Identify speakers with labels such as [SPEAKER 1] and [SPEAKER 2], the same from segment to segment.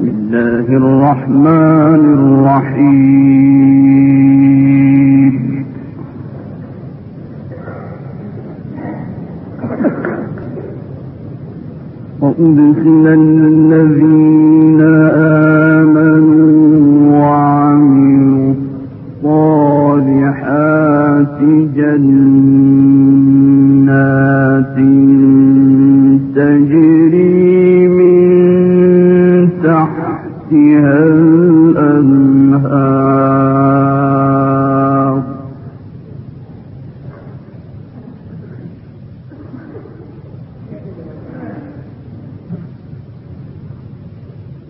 [SPEAKER 1] الله الرحمن الرحيم. وأدخل الذين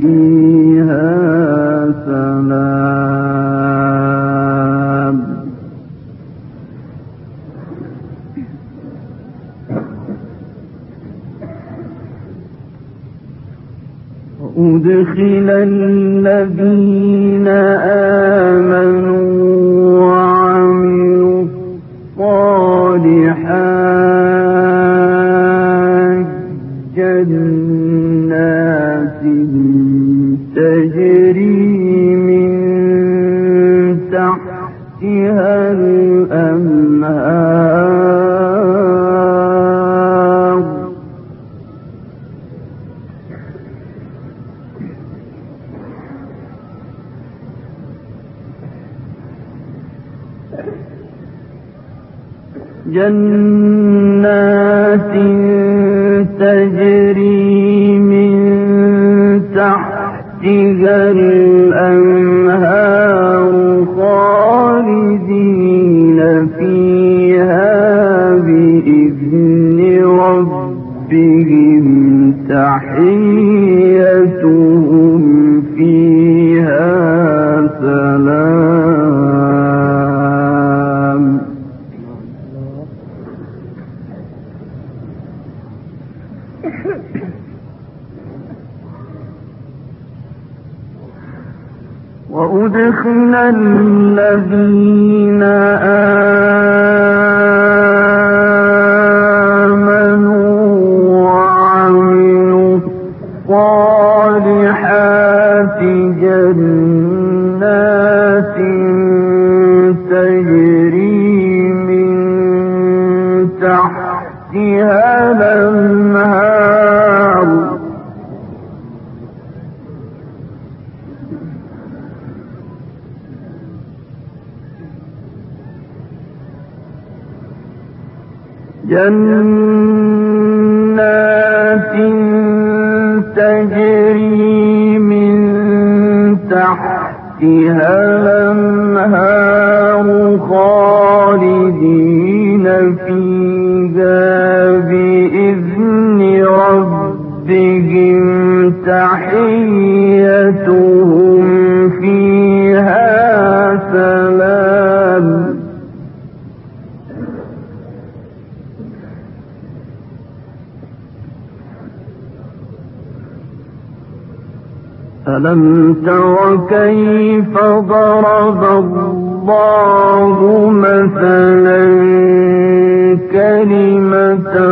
[SPEAKER 1] فيها سلام. وأدخل الذين آمنوا جنات تجري من تحتها الأنهار. جنات تحتها الأنهار خالدين فيها بإذن ربهم. تحيتهم فيها سلام. وأدخل الذين آمنوا وعملوا الصالحات جنات تجري من تحتها الأنهار جنات تجري من تحتها الأنهار خالدين فيها بإذن ربهم تحيتهم ألم تر كيف ضرب الله مثلا كلمة